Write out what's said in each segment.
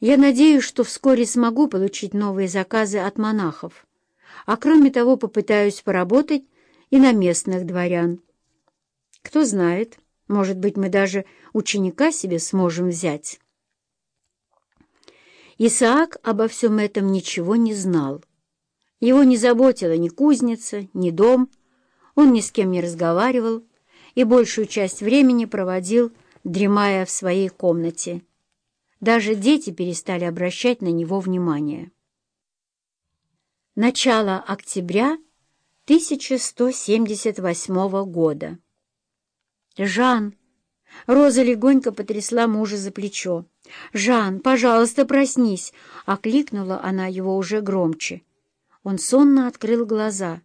Я надеюсь, что вскоре смогу получить новые заказы от монахов, а кроме того попытаюсь поработать и на местных дворян. Кто знает, может быть, мы даже ученика себе сможем взять. Исаак обо всем этом ничего не знал. Его не заботила ни кузница, ни дом, он ни с кем не разговаривал и большую часть времени проводил, дремая в своей комнате. Даже дети перестали обращать на него внимание. Начало октября 1178 года. «Жан!» Роза легонько потрясла мужа за плечо. «Жан, пожалуйста, проснись!» — окликнула она его уже громче. Он сонно открыл глаза.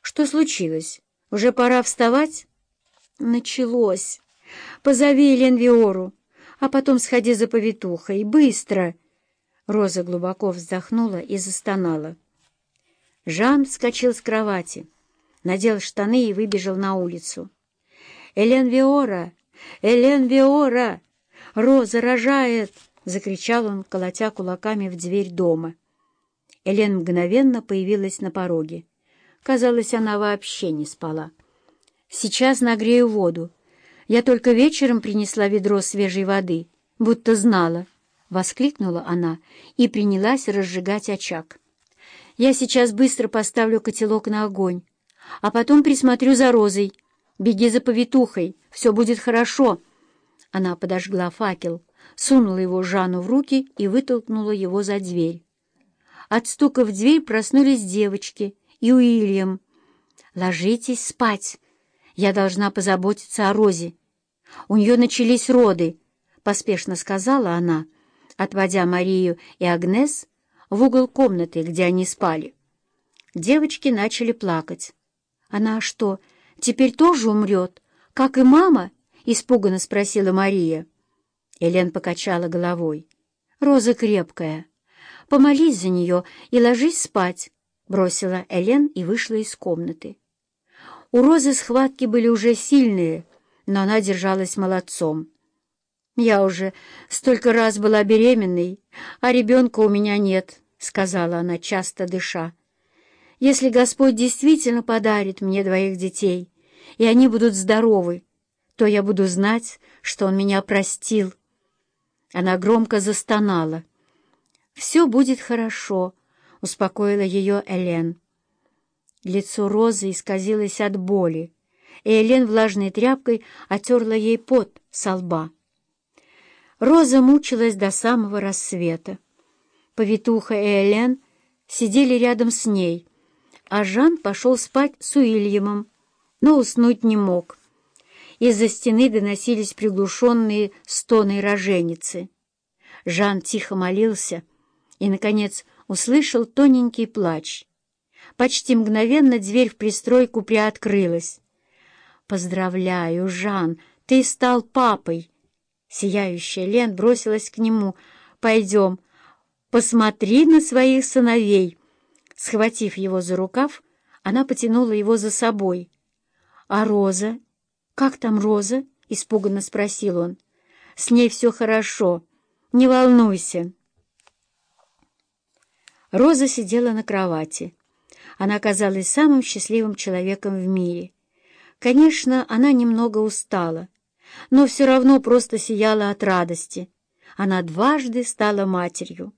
«Что случилось? Уже пора вставать?» «Началось! Позови Виору а потом сходи за повитухой. Быстро!» Роза глубоко вздохнула и застонала. Жан вскочил с кровати, надел штаны и выбежал на улицу. «Элен Виора! Элен Виора! Роза рожает!» — закричал он, колотя кулаками в дверь дома. Элен мгновенно появилась на пороге. Казалось, она вообще не спала. «Сейчас нагрею воду. Я только вечером принесла ведро свежей воды, будто знала. Воскликнула она и принялась разжигать очаг. Я сейчас быстро поставлю котелок на огонь, а потом присмотрю за Розой. Беги за повитухой, все будет хорошо. Она подожгла факел, сунула его Жану в руки и вытолкнула его за дверь. От стука в дверь проснулись девочки и Уильям. «Ложитесь спать!» Я должна позаботиться о Розе. У нее начались роды, — поспешно сказала она, отводя Марию и Агнес в угол комнаты, где они спали. Девочки начали плакать. «Она что, теперь тоже умрет, как и мама?» — испуганно спросила Мария. Элен покачала головой. «Роза крепкая. Помолись за нее и ложись спать», — бросила Элен и вышла из комнаты. У Розы схватки были уже сильные, но она держалась молодцом. «Я уже столько раз была беременной, а ребенка у меня нет», — сказала она, часто дыша. «Если Господь действительно подарит мне двоих детей, и они будут здоровы, то я буду знать, что Он меня простил». Она громко застонала. «Все будет хорошо», — успокоила ее Элен. Лицо Розы исказилось от боли, и Элен влажной тряпкой отерла ей пот со лба. Роза мучилась до самого рассвета. Повитуха и Элен сидели рядом с ней, а Жан пошел спать с Уильямом, но уснуть не мог. Из-за стены доносились приглушенные стоны роженицы. Жан тихо молился и, наконец, услышал тоненький плач — Почти мгновенно дверь в пристройку приоткрылась. «Поздравляю, Жан, ты стал папой!» Сияющая Лен бросилась к нему. «Пойдем, посмотри на своих сыновей!» Схватив его за рукав, она потянула его за собой. «А Роза? Как там Роза?» — испуганно спросил он. «С ней все хорошо. Не волнуйся». Роза сидела на кровати. Она казалась самым счастливым человеком в мире. Конечно, она немного устала, но все равно просто сияла от радости. Она дважды стала матерью.